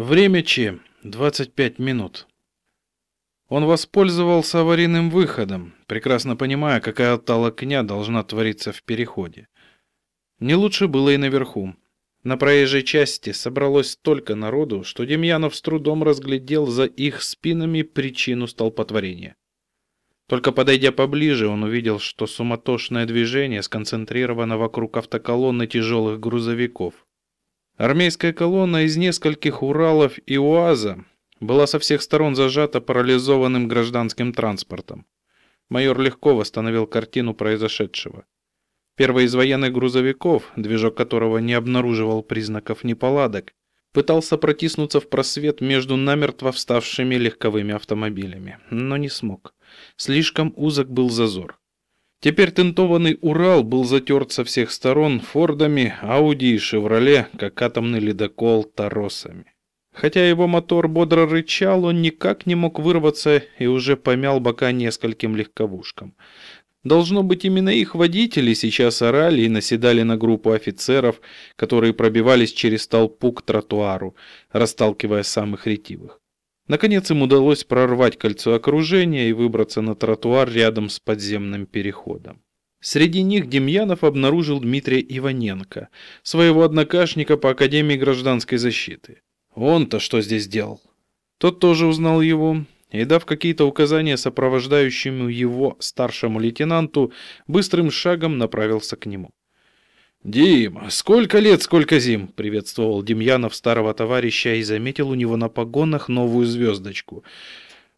Время Че. 25 минут. Он воспользовался аварийным выходом, прекрасно понимая, какая толкня должна твориться в переходе. Не лучше было и наверху. На проезжей части собралось столько народу, что Демьянов с трудом разглядел за их спинами причину столпотворения. Только подойдя поближе, он увидел, что суматошное движение сконцентрировано вокруг автоколонны тяжелых грузовиков. Армейская колонна из нескольких Уралов и УАЗа была со всех сторон зажата парализованным гражданским транспортом. Майор легко восстановил картину произошедшего. Первый из военных грузовиков, движок которого не обнаруживал признаков неполадок, пытался протиснуться в просвет между намертво вставшими легковыми автомобилями, но не смог. Слишком узок был зазор. Теперь тентованный Урал был затерт со всех сторон Фордами, Ауди и Шевроле, как атомный ледокол Торосами. Хотя его мотор бодро рычал, он никак не мог вырваться и уже помял бока нескольким легковушкам. Должно быть, именно их водители сейчас орали и наседали на группу офицеров, которые пробивались через толпу к тротуару, расталкивая самых ретивых. Наконец им удалось прорвать кольцо окружения и выбраться на тротуар рядом с подземным переходом. Среди них Демьянов обнаружил Дмитрия Иваненко, своего однокашника по Академии гражданской защиты. Он-то что здесь делал? Тот тоже узнал его и, дав какие-то указания сопровождающему его старшему лейтенанту, быстрым шагом направился к нему. «Дима, сколько лет, сколько зим!» — приветствовал Демьянов старого товарища и заметил у него на погонах новую звездочку.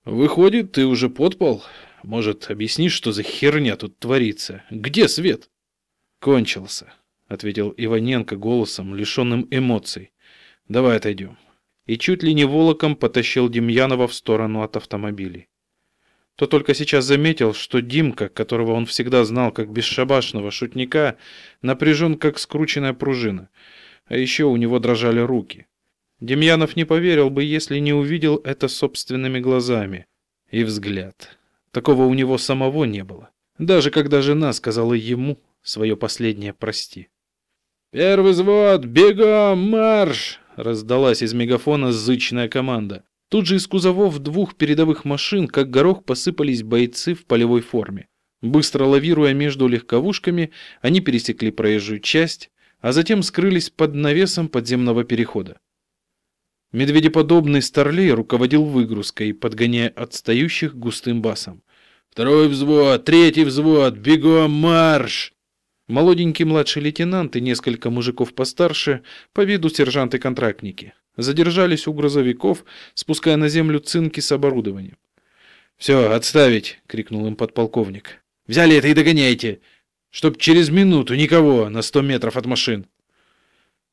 «Выходит, ты уже подпал? Может, объяснишь, что за херня тут творится? Где свет?» «Кончился», — ответил Иваненко голосом, лишенным эмоций. «Давай отойдем и чуть ли не волоком потащил Демьянова в сторону от автомобилей. То только сейчас заметил, что Димка, которого он всегда знал как бесшабашного шутника, напряжен как скрученная пружина, а еще у него дрожали руки. Демьянов не поверил бы, если не увидел это собственными глазами. И взгляд. Такого у него самого не было. Даже когда жена сказала ему свое последнее «прости». «Первый взвод! Бегом! Марш!» Раздалась из мегафона зычная команда. Тут же из кузовов двух передовых машин, как горох, посыпались бойцы в полевой форме. Быстро лавируя между легковушками, они пересекли проезжую часть, а затем скрылись под навесом подземного перехода. Медведеподобный старлей руководил выгрузкой, подгоняя отстающих густым басом. «Второй взвод! Третий взвод! Бегом марш!» Молоденький младший лейтенант и несколько мужиков постарше, по виду сержанты-контрактники, задержались у грузовиков, спуская на землю цинки с оборудованием. «Все, отставить!» — крикнул им подполковник. «Взяли это и догоняйте! Чтоб через минуту никого на сто метров от машин!»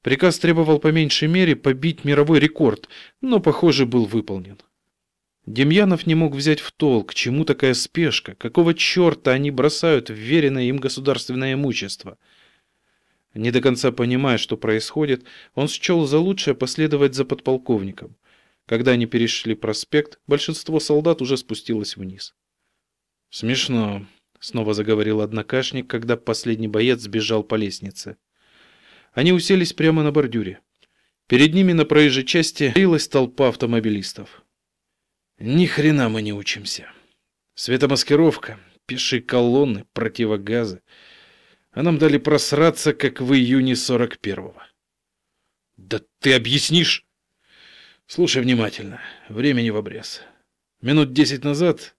Приказ требовал по меньшей мере побить мировой рекорд, но, похоже, был выполнен. Демьянов не мог взять в толк, чему такая спешка, какого черта они бросают вверенное им государственное имущество. Не до конца понимая, что происходит, он счел за лучшее последовать за подполковником. Когда они перешли проспект, большинство солдат уже спустилось вниз. «Смешно», — снова заговорил однокашник, когда последний боец сбежал по лестнице. Они уселись прямо на бордюре. Перед ними на проезжей части лилась толпа автомобилистов. Ни хрена мы не учимся. Светомаскировка, пиши колонны, противогазы. А нам дали просраться, как в июне 41-го. Да ты объяснишь? Слушай внимательно. Времени в обрез. Минут десять назад,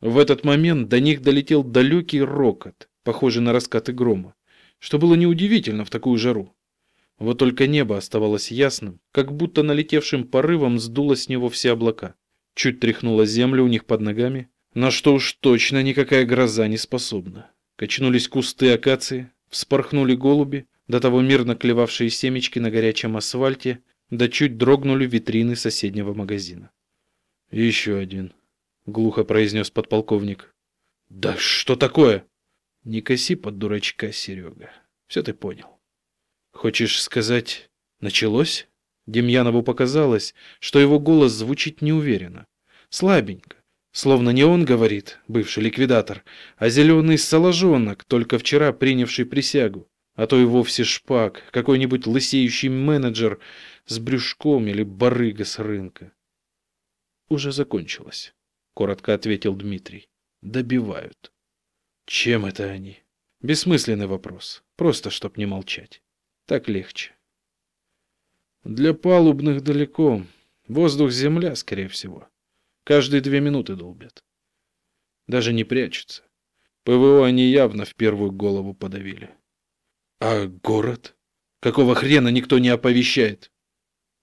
в этот момент до них долетел далекий рокот, похожий на раскаты грома, что было неудивительно в такую жару. Вот только небо оставалось ясным, как будто налетевшим порывом сдуло с него все облака. Чуть тряхнула землю у них под ногами, на что уж точно никакая гроза не способна. Качнулись кусты акации, вспорхнули голуби, до того мирно клевавшие семечки на горячем асфальте, да чуть дрогнули витрины соседнего магазина. «Еще один», — глухо произнес подполковник. «Да что такое?» «Не коси под дурачка, Серега. Все ты понял». «Хочешь сказать, началось?» Демьянову показалось, что его голос звучит неуверенно, слабенько, словно не он говорит, бывший ликвидатор, а зеленый соложонок, только вчера принявший присягу. а то и вовсе шпак, какой-нибудь лысеющий менеджер с брюшком или барыга с рынка. Уже закончилось, коротко ответил Дмитрий. Добивают. Чем это они? Бессмысленный вопрос, просто чтоб не молчать. Так легче. Для палубных далеко. Воздух-земля, скорее всего. Каждые две минуты долбят. Даже не прячутся. ПВО они явно в первую голову подавили. А город? Какого хрена никто не оповещает?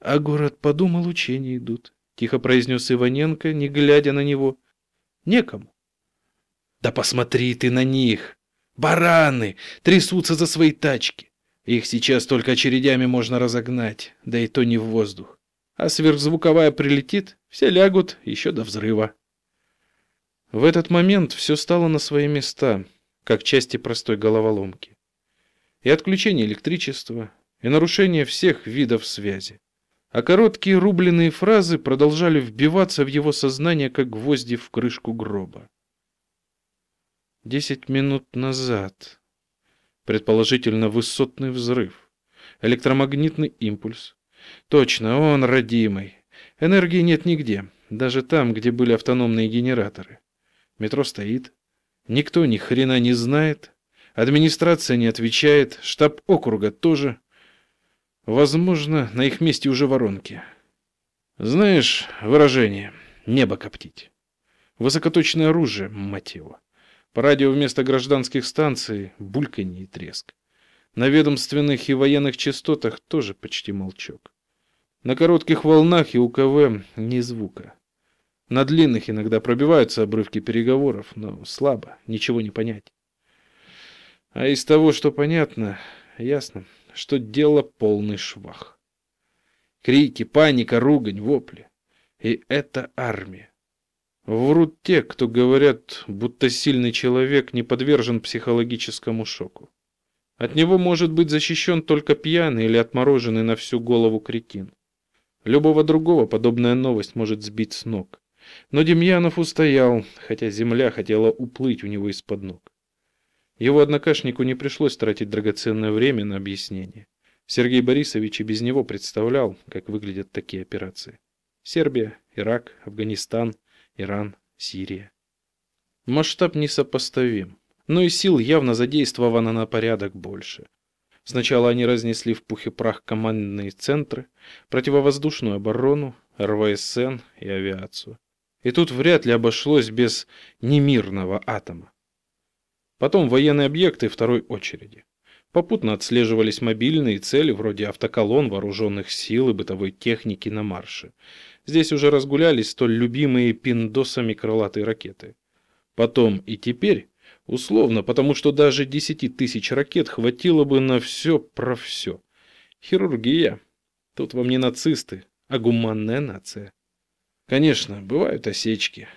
А город подумал, учения идут. Тихо произнес Иваненко, не глядя на него. Некому. Да посмотри ты на них! Бараны! Трясутся за свои тачки. Их сейчас только очередями можно разогнать, да и то не в воздух. А сверхзвуковая прилетит, все лягут еще до взрыва. В этот момент все стало на свои места, как части простой головоломки. И отключение электричества, и нарушение всех видов связи. А короткие рубленые фразы продолжали вбиваться в его сознание, как гвозди в крышку гроба. Десять минут назад. Предположительно, высотный взрыв. Электромагнитный импульс. Точно, он родимый. Энергии нет нигде, даже там, где были автономные генераторы. Метро стоит. Никто ни хрена не знает. Администрация не отвечает. Штаб округа тоже. Возможно, на их месте уже воронки. Знаешь выражение «небо коптить». Высокоточное оружие, мать его. По радио вместо гражданских станций бульканье и треск. На ведомственных и военных частотах тоже почти молчок. На коротких волнах и УКВ ни звука. На длинных иногда пробиваются обрывки переговоров, но слабо, ничего не понять. А из того, что понятно, ясно, что дело полный швах. Крики, паника, ругань, вопли. И это армия. Врут те, кто говорят, будто сильный человек не подвержен психологическому шоку. От него может быть защищен только пьяный или отмороженный на всю голову кретин. Любого другого подобная новость может сбить с ног. Но Демьянов устоял, хотя земля хотела уплыть у него из-под ног. Его однокашнику не пришлось тратить драгоценное время на объяснение. Сергей Борисович и без него представлял, как выглядят такие операции. Сербия, Ирак, Афганистан, Иран, Сирия. Масштаб несопоставим, но и сил явно задействовано на порядок больше. Сначала они разнесли в пух и прах командные центры, противовоздушную оборону, РВСН и авиацию. И тут вряд ли обошлось без немирного атома. Потом военные объекты второй очереди. Попутно отслеживались мобильные цели вроде автоколон вооруженных сил и бытовой техники на марше. Здесь уже разгулялись столь любимые пиндосами крылатые ракеты. Потом и теперь, условно, потому что даже десяти тысяч ракет хватило бы на все про все. Хирургия. Тут вам не нацисты, а гуманная нация. Конечно, бывают осечки.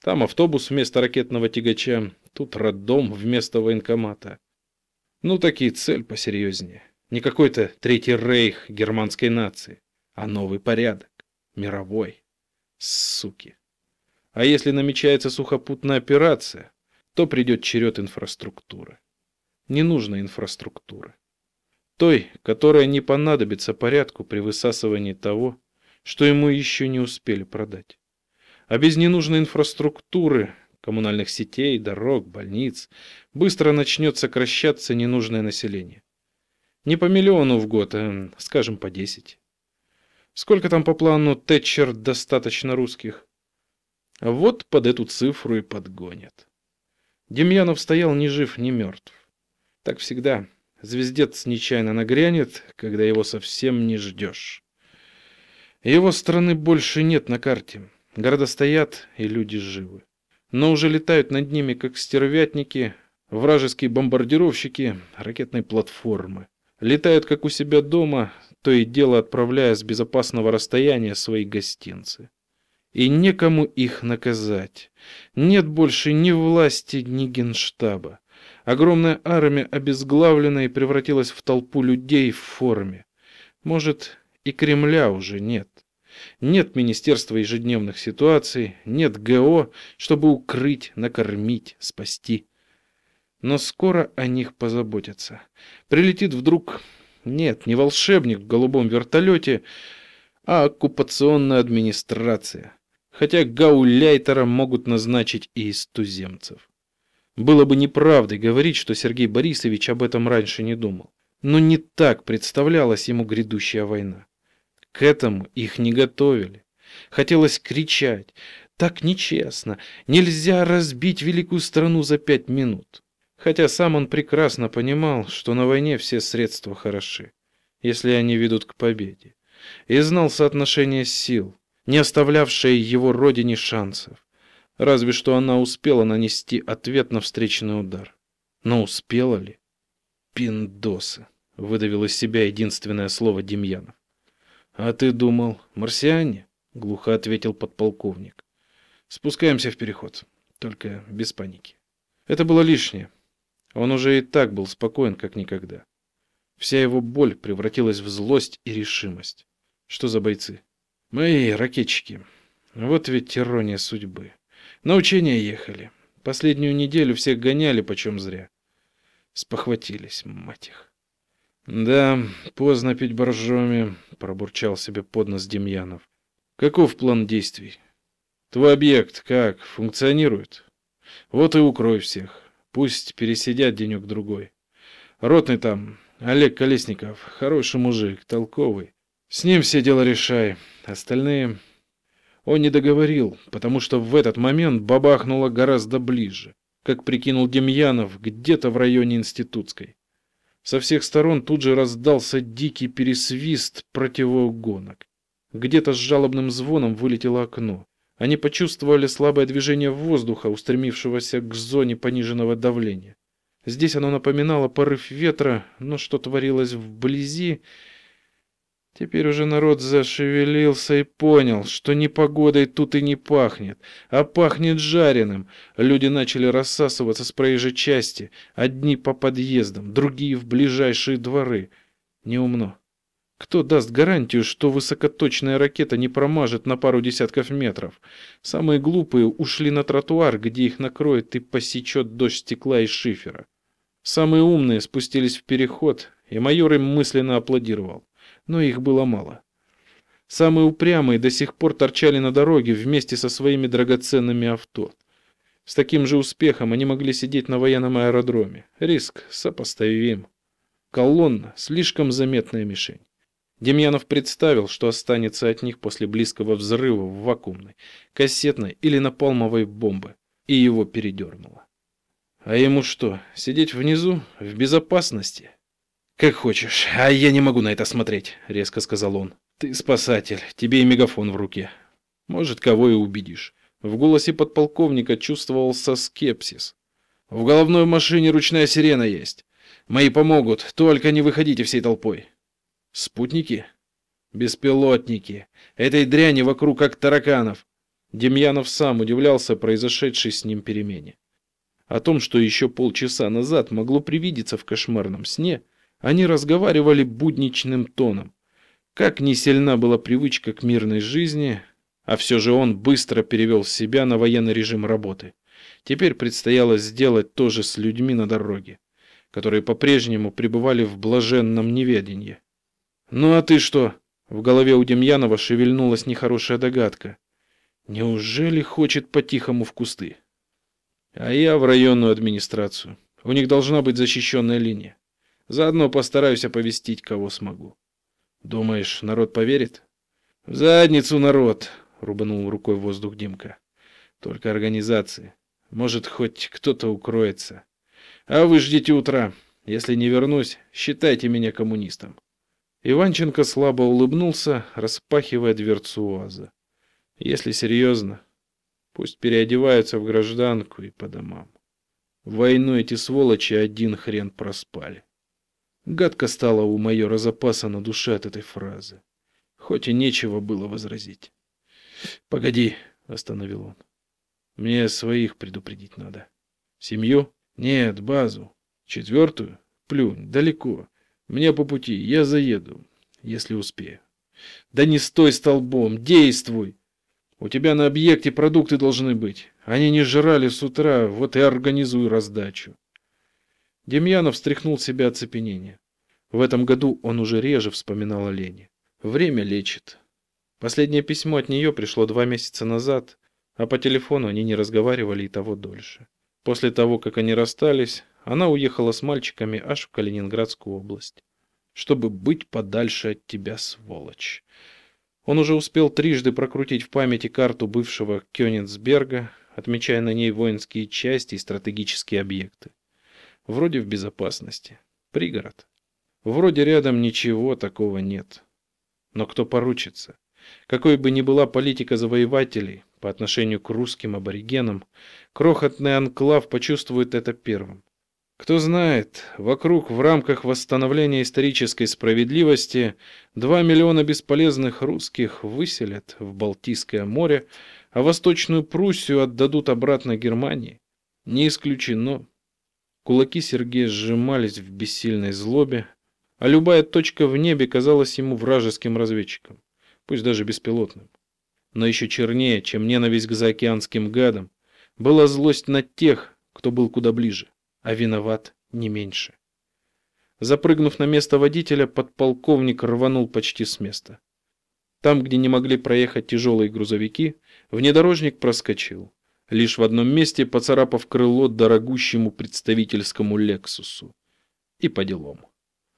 Там автобус вместо ракетного тягача, тут роддом вместо военкомата. Ну, такие цель посерьезнее. Не какой-то третий рейх германской нации, а новый порядок, мировой. Суки. А если намечается сухопутная операция, то придет черед инфраструктуры. Не нужно инфраструктуры. Той, которая не понадобится порядку при высасывании того, что ему еще не успели продать. А без ненужной инфраструктуры, коммунальных сетей, дорог, больниц, быстро начнет сокращаться ненужное население. Не по миллиону в год, а, скажем, по десять. Сколько там по плану Тэтчер достаточно русских? А вот под эту цифру и подгонят. Демьянов стоял ни жив, ни мертв. Так всегда. Звездец нечаянно нагрянет, когда его совсем не ждешь. Его страны больше нет на карте. Города стоят, и люди живы. Но уже летают над ними, как стервятники, вражеские бомбардировщики, ракетные платформы. Летают, как у себя дома, то и дело отправляя с безопасного расстояния свои гостинцы. И некому их наказать. Нет больше ни власти, ни генштаба. Огромная армия обезглавлена и превратилась в толпу людей в форме. Может, и Кремля уже нет. Нет Министерства ежедневных ситуаций, нет ГО, чтобы укрыть, накормить, спасти. Но скоро о них позаботятся. Прилетит вдруг... Нет, не волшебник в голубом вертолете, а оккупационная администрация. Хотя гауляйтера могут назначить и из туземцев. Было бы неправдой говорить, что Сергей Борисович об этом раньше не думал. Но не так представлялась ему грядущая война. К этому их не готовили. Хотелось кричать. Так нечестно. Нельзя разбить великую страну за пять минут. Хотя сам он прекрасно понимал, что на войне все средства хороши, если они ведут к победе. И знал соотношение сил, не оставлявшее его родине шансов. Разве что она успела нанести ответ на встречный удар. Но успела ли? Пиндосы, выдавил из себя единственное слово Демьянов. А ты думал, марсиане? глухо ответил подполковник. Спускаемся в переход, только без паники. Это было лишнее. Он уже и так был спокоен, как никогда. Вся его боль превратилась в злость и решимость. Что за бойцы? Мои ракетчики. Вот ведь ирония судьбы. На учения ехали. Последнюю неделю всех гоняли почем зря. Спохватились, мать их. Да, поздно пить боржоми, пробурчал себе под нос Демьянов. Каков план действий? Твой объект как, функционирует? Вот и укрой всех. Пусть пересидят денек-другой. Ротный там, Олег Колесников, хороший мужик, толковый. С ним все дело решай. Остальные... Он не договорил, потому что в этот момент бабахнуло гораздо ближе, как прикинул Демьянов, где-то в районе Институтской. Со всех сторон тут же раздался дикий пересвист противоугонок. Где-то с жалобным звоном вылетело окно. Они почувствовали слабое движение воздуха, устремившегося к зоне пониженного давления. Здесь оно напоминало порыв ветра, но что творилось вблизи... Теперь уже народ зашевелился и понял, что ни погодой тут и не пахнет, а пахнет жареным. Люди начали рассасываться с проезжей части, одни по подъездам, другие в ближайшие дворы. Неумно. Кто даст гарантию, что высокоточная ракета не промажет на пару десятков метров? Самые глупые ушли на тротуар, где их накроет и посечет дождь стекла и шифера. Самые умные спустились в переход, и майор им мысленно аплодировал. Но их было мало. Самые упрямые до сих пор торчали на дороге вместе со своими драгоценными авто. С таким же успехом они могли сидеть на военном аэродроме. Риск сопоставим. Колонна – слишком заметная мишень. Демьянов представил, что останется от них после близкого взрыва в вакуумной, кассетной или напалмовой бомбы, и его передернуло. А ему что, сидеть внизу, в безопасности? Как хочешь, а я не могу на это смотреть, резко сказал он. Ты спасатель, тебе и мегафон в руке. Может, кого и убедишь. В голосе подполковника чувствовался скепсис. В головной машине ручная сирена есть. Мои помогут, только не выходите всей толпой. Спутники? Беспилотники. Этой дряни вокруг как тараканов. Демьянов сам удивлялся произошедшей с ним перемене. О том, что еще полчаса назад могло привидеться в кошмарном сне, они разговаривали будничным тоном. Как не сильна была привычка к мирной жизни, а все же он быстро перевел себя на военный режим работы. Теперь предстояло сделать то же с людьми на дороге, которые по-прежнему пребывали в блаженном неведении. «Ну а ты что?» В голове у Демьянова шевельнулась нехорошая догадка. Неужели хочет по-тихому в кусты? А я в районную администрацию. У них должна быть защищенная линия. Заодно постараюсь оповестить, кого смогу. Думаешь, народ поверит? В задницу народ, рубанул рукой в воздух Димка. Только организации. Может, хоть кто-то укроется. А вы ждите утра. Если не вернусь, считайте меня коммунистом. Иванченко слабо улыбнулся, распахивая дверцу УАЗа. Если серьезно, пусть переодеваются в гражданку и по домам. Войну эти сволочи один хрен проспали. Гадко стало у майора запаса на душе от этой фразы. Хоть и нечего было возразить. «Погоди», — остановил он. «Мне своих предупредить надо. Семью? Нет, базу. Четвертую? Плюнь, далеко. Мне по пути, я заеду, если успею. Да не стой столбом, действуй. У тебя на объекте продукты должны быть. Они не жрали с утра, вот и организуй раздачу. Демьянов встряхнул себя оцепенение. В этом году он уже реже вспоминал о Лене. Время лечит. Последнее письмо от нее пришло два месяца назад, а по телефону они не разговаривали и того дольше. После того, как они расстались, она уехала с мальчиками аж в Калининградскую область, чтобы быть подальше от тебя, сволочь. Он уже успел трижды прокрутить в памяти карту бывшего Кёнигсберга, отмечая на ней воинские части и стратегические объекты. Вроде в безопасности. Пригород. Вроде рядом ничего такого нет. Но кто поручится? Какой бы ни была политика завоевателей по отношению к русским аборигенам, крохотный анклав почувствует это первым. Кто знает, вокруг в рамках восстановления исторической справедливости 2 миллиона бесполезных русских выселят в Балтийское море, а Восточную Пруссию отдадут обратно Германии. Не исключено. Кулаки Сергея сжимались в бессильной злобе, а любая точка в небе казалась ему вражеским разведчиком, пусть даже беспилотным. Но еще чернее, чем ненависть к заокеанским гадам, была злость на тех, кто был куда ближе, а виноват не меньше. Запрыгнув на место водителя, подполковник рванул почти с места. Там, где не могли проехать тяжелые грузовики, внедорожник проскочил, лишь в одном месте поцарапав крыло дорогущему представительскому «Лексусу». И по делам.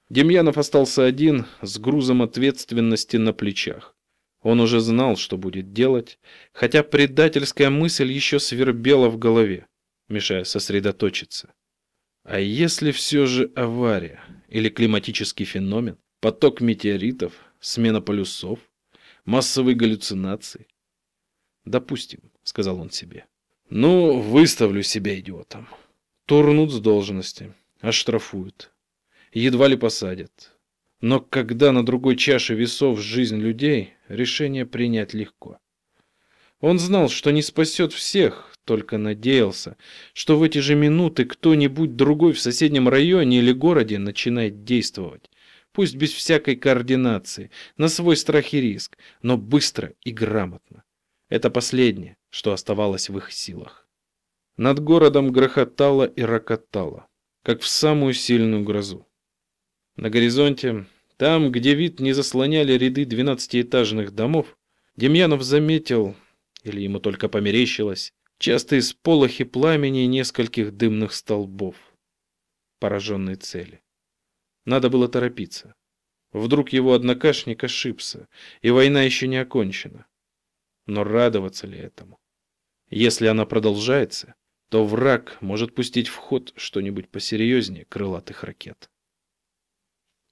Демьянов остался один с грузом ответственности на плечах. Он уже знал, что будет делать, хотя предательская мысль еще свербела в голове, мешая сосредоточиться. А если все же авария или климатический феномен, поток метеоритов, смена полюсов, массовые галлюцинации? Допустим, сказал он себе. Ну, выставлю себя идиотом. Турнут с должности, оштрафуют едва ли посадят. Но когда на другой чаше весов жизнь людей, решение принять легко. Он знал, что не спасет всех, только надеялся, что в эти же минуты кто-нибудь другой в соседнем районе или городе начинает действовать. Пусть без всякой координации, на свой страх и риск, но быстро и грамотно. Это последнее, что оставалось в их силах. Над городом грохотало и рокотало, как в самую сильную грозу. На горизонте, там, где вид не заслоняли ряды двенадцатиэтажных домов, Демьянов заметил, или ему только померещилось, частые сполохи пламени нескольких дымных столбов. Пораженной цели. Надо было торопиться. Вдруг его однокашник ошибся, и война еще не окончена. Но радоваться ли этому? Если она продолжается, то враг может пустить в ход что-нибудь посерьезнее крылатых ракет.